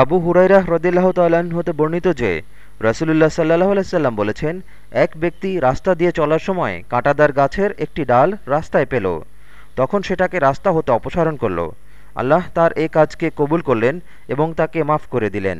আবু হুরাইরা হ্রদিল্লাহ তাল্লাহ্ন হতে বর্ণিত যে, রসুলুল্লাহ সাল্লাহ আলাইসাল্লাম বলেছেন, এক ব্যক্তি রাস্তা দিয়ে চলার সময় কাঁটাদার গাছের একটি ডাল রাস্তায় পেল। তখন সেটাকে রাস্তা হতে অপসারণ করল। আল্লাহ তার এ কাজকে কবুল করলেন এবং তাকে মাফ করে দিলেন।